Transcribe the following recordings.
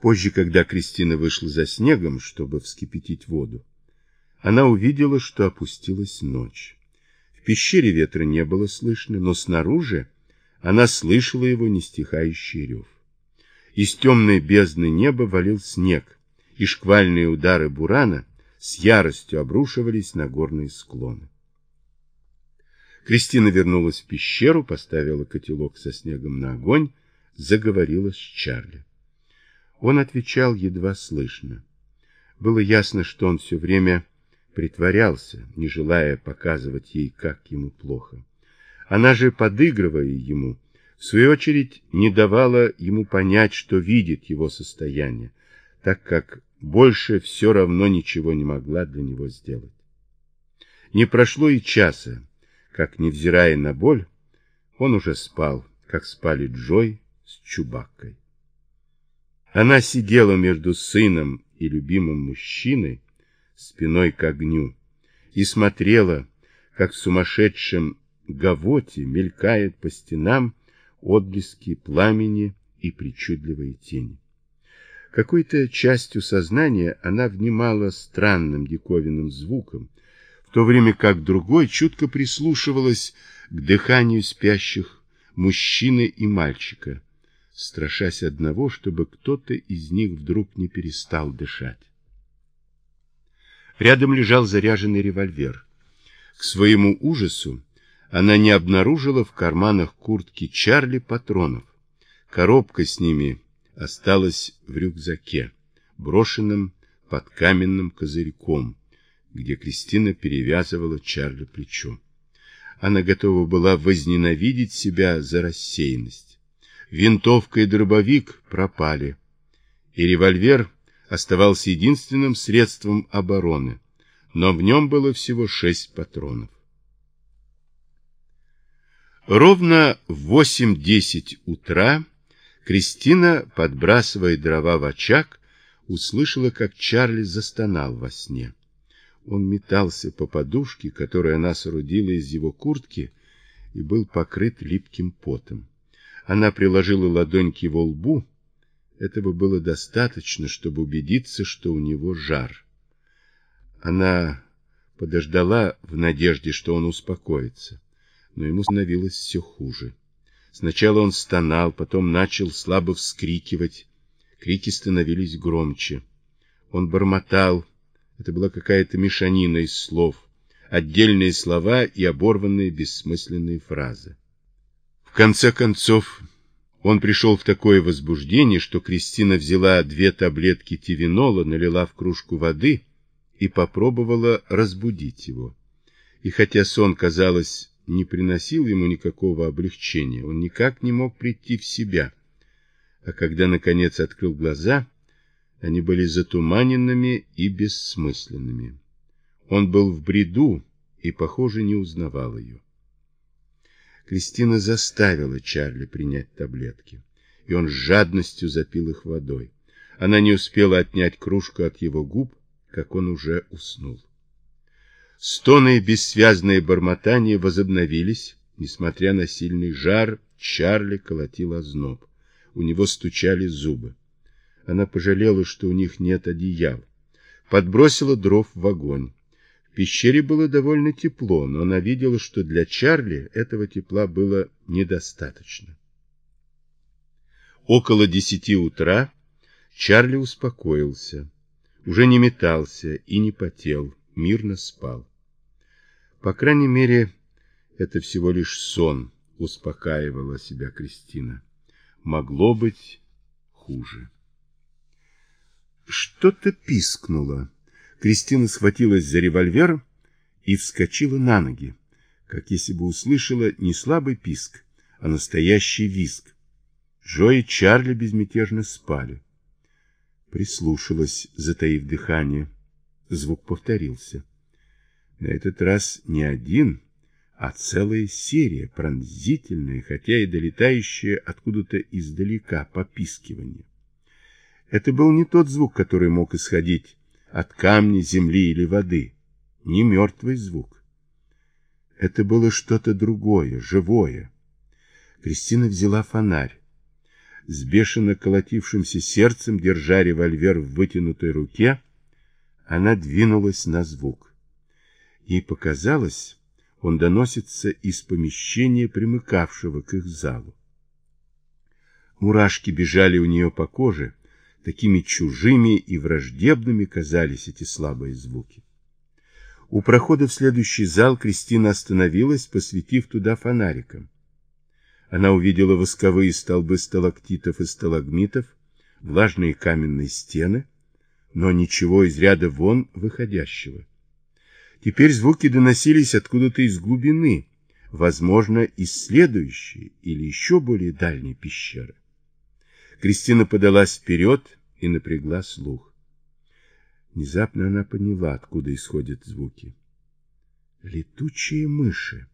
Позже, когда Кристина вышла за снегом, чтобы вскипятить воду, она увидела, что опустилась ночь. В пещере ветра не было слышно, но снаружи она слышала его нестихающий рев. Из темной бездны неба валил снег, и шквальные удары бурана с яростью обрушивались на горные склоны. Кристина вернулась в пещеру, поставила котелок со снегом на огонь, заговорила с Чарли. Он отвечал едва слышно. Было ясно, что он все время притворялся, не желая показывать ей, как ему плохо. Она же, подыгрывая ему, в свою очередь не давала ему понять, что видит его состояние, так как больше все равно ничего не могла для него сделать. Не прошло и часа, как, невзирая на боль, он уже спал, как спали Джой с Чубаккой. Она сидела между сыном и любимым мужчиной, спиной к огню, и смотрела, как в сумасшедшем гавоте мелькают по стенам отблески пламени и причудливые тени. Какой-то частью сознания она внимала странным диковинным звуком, в то время как другой чутко прислушивалась к дыханию спящих мужчины и мальчика, страшась одного, чтобы кто-то из них вдруг не перестал дышать. Рядом лежал заряженный револьвер. К своему ужасу она не обнаружила в карманах куртки Чарли патронов. Коробка с ними осталась в рюкзаке, брошенном под каменным козырьком, где Кристина перевязывала Чарли плечо. Она готова была возненавидеть себя за рассеянность. Винтовка и дробовик пропали, и револьвер оставался единственным средством обороны, но в нем было всего шесть патронов. Ровно в 8-10 утра Кристина, подбрасывая дрова в очаг, услышала, как Чарли застонал во сне. Он метался по подушке, которую она соорудила из его куртки, и был покрыт липким потом. Она приложила ладонь к его лбу. Этого было достаточно, чтобы убедиться, что у него жар. Она подождала в надежде, что он успокоится но ему становилось все хуже. Сначала он стонал, потом начал слабо вскрикивать. Крики становились громче. Он бормотал. Это была какая-то мешанина из слов, отдельные слова и оборванные бессмысленные фразы. Конце концов, он пришел в такое возбуждение, что Кристина взяла две таблетки тивинола, налила в кружку воды и попробовала разбудить его. И хотя сон, казалось, не приносил ему никакого облегчения. Он никак не мог прийти в себя. А когда, наконец, открыл глаза, они были затуманенными и бессмысленными. Он был в бреду и, похоже, не узнавал ее. Кристина заставила Чарли принять таблетки, и он с жадностью запил их водой. Она не успела отнять кружку от его губ, как он уже уснул. Стоны и бессвязные бормотания возобновились, несмотря на сильный жар, Чарли колотил озноб. У него стучали зубы. Она пожалела, что у них нет одеял. Подбросила дров в огонь. Пещере было довольно тепло, но она видела, что для Чарли этого тепла было недостаточно. Около десяти утра Чарли успокоился. Уже не метался и не потел, мирно спал. По крайней мере, это всего лишь сон, успокаивала себя Кристина. Могло быть хуже. Что-то пискнуло. Кристина схватилась за револьвер и вскочила на ноги, как если бы услышала не слабый писк, а настоящий визг. Джо и Чарли безмятежно спали. Прислушалась, затаив дыхание. Звук повторился. На этот раз не один, а целая серия, пронзительная, хотя и долетающая откуда-то издалека попискивание. Это был не тот звук, который мог исходить от камня, земли или воды, не мертвый звук. Это было что-то другое, живое. Кристина взяла фонарь. С бешено колотившимся сердцем, держа револьвер в вытянутой руке, она двинулась на звук. Ей показалось, он доносится из помещения, примыкавшего к их залу. Мурашки бежали у нее по коже, такими чужими и враждебными казались эти слабые звуки. У прохода в следующий зал Кристина остановилась, посветив туда фонариком. Она увидела восковые столбы сталактитов и сталагмитов, влажные каменные стены, но ничего из ряда вон выходящего. Теперь звуки доносились откуда-то из глубины, возможно, из следующей или еще более дальней пещеры. Кристина подалась вперед и напрягла слух. Внезапно она поняла, откуда исходят звуки. Летучие мыши.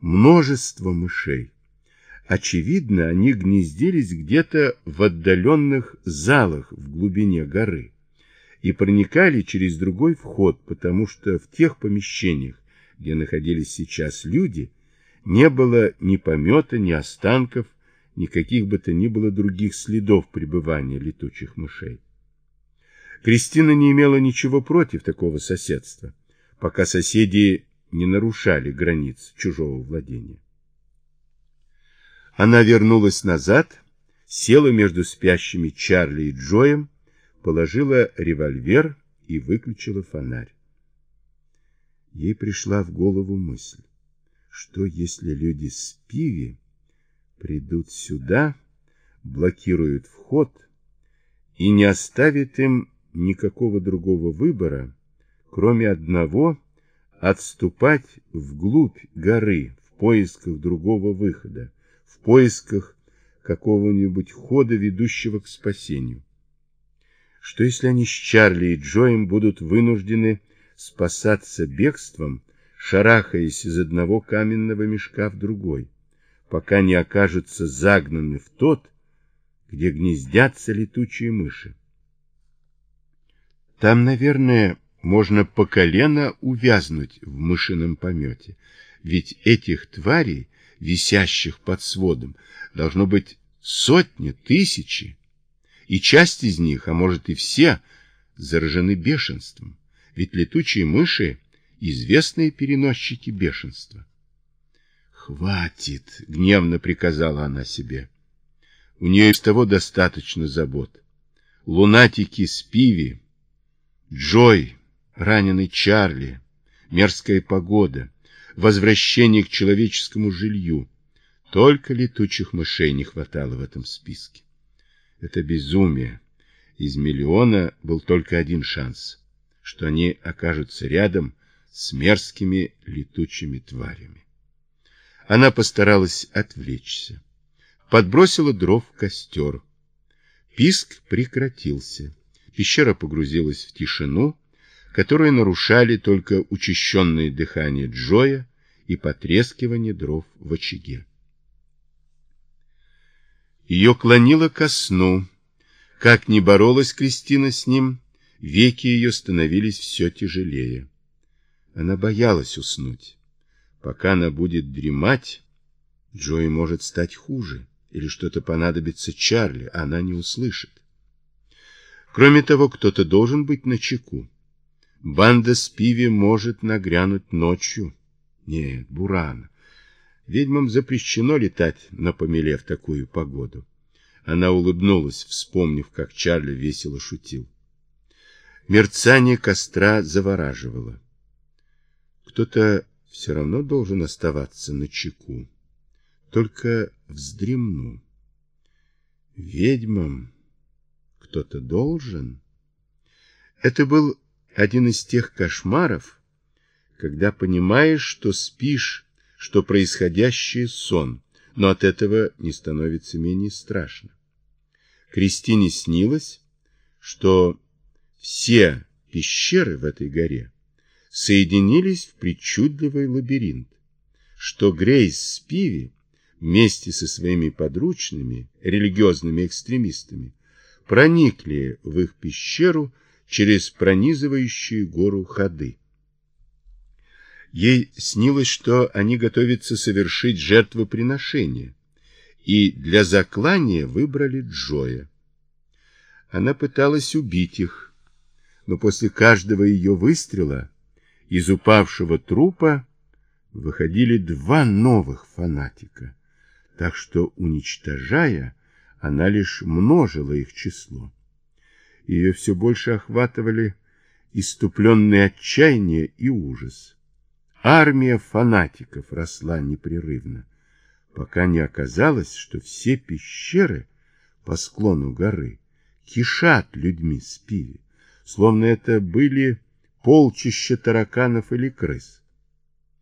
Множество мышей. Очевидно, они гнездились где-то в отдаленных залах в глубине горы и проникали через другой вход, потому что в тех помещениях, где находились сейчас люди, не было ни помета, ни останков, никаких бы то ни было других следов пребывания летучих мышей. Кристина не имела ничего против такого соседства, пока соседи не нарушали границ чужого владения. Она вернулась назад, села между спящими Чарли и Джоем, положила револьвер и выключила фонарь. Ей пришла в голову мысль, что если люди с пиви придут сюда, блокируют вход и не оставят им никакого другого выбора, кроме одного отступать вглубь горы в поисках другого выхода, в поисках какого-нибудь хода, ведущего к спасению. Что если они с Чарли и Джоем будут вынуждены спасаться бегством, шарахаясь из одного каменного мешка в другой, пока не окажутся загнаны в тот, где гнездятся летучие мыши? Там, наверное, можно по колено увязнуть в мышином помете, ведь этих тварей, висящих под сводом, должно быть сотни, тысячи, и часть из них, а может и все, заражены бешенством, ведь летучие мыши – известные переносчики бешенства. «Хватит!» — гневно приказала она себе. У нее из того достаточно забот. Лунатики с пиви Джой, раненый Чарли, мерзкая погода, возвращение к человеческому жилью. Только летучих мышей не хватало в этом списке. Это безумие. Из миллиона был только один шанс, что они окажутся рядом с мерзкими летучими тварями. Она постаралась отвлечься. Подбросила дров в костер. Писк прекратился. Пещера погрузилась в тишину, которую нарушали только учащенное дыхание Джоя и потрескивание дров в очаге. Ее клонило ко сну. Как ни боролась Кристина с ним, веки ее становились все тяжелее. Она боялась уснуть. Пока она будет дремать, Джои может стать хуже, или что-то понадобится Чарли, а она не услышит. Кроме того, кто-то должен быть на чеку. Банда с пиви может нагрянуть ночью. Нет, Бурана. Ведьмам запрещено летать на помеле в такую погоду. Она улыбнулась, вспомнив, как Чарли весело шутил. Мерцание костра завораживало. Кто-то все равно должен оставаться на чеку. Только вздремну. Ведьмам кто-то должен. Это был один из тех кошмаров, когда понимаешь, что спишь, что происходящее сон, но от этого не становится менее страшно. Кристине снилось, что все пещеры в этой горе соединились в причудливый лабиринт, что Грейс Спиви вместе со своими подручными религиозными экстремистами проникли в их пещеру через пронизывающие гору ходы. Ей снилось, что они готовятся совершить жертвоприношение, и для заклания выбрали Джоя. Она пыталась убить их, но после каждого ее выстрела из упавшего трупа выходили два новых фанатика, так что, уничтожая, она лишь множила их число. Ее все больше охватывали иступленное отчаяние и ужас. Армия фанатиков росла непрерывно, пока не оказалось, что все пещеры по склону горы кишат людьми с пиви, словно это были полчища тараканов или крыс.